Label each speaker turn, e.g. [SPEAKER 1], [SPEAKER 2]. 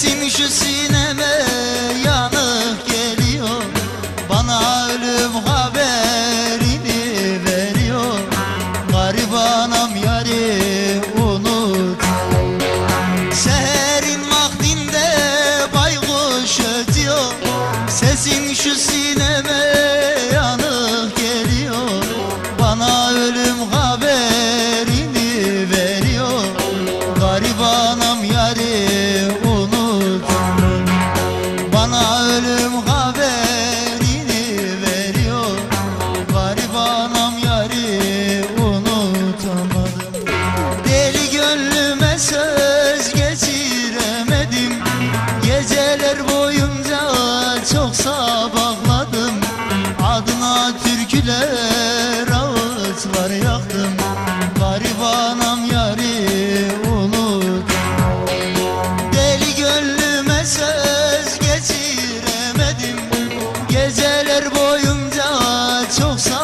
[SPEAKER 1] Sim, şu sine. tutamadım Deli gönlüme söz geçiremedim. Geceler boyunca çok sabahladım. Adına türküler ağıtlar yaktım. Garibanam yari unuttum Deli gönlüme söz geçiremedim. Geceler boyunca çok sabahladım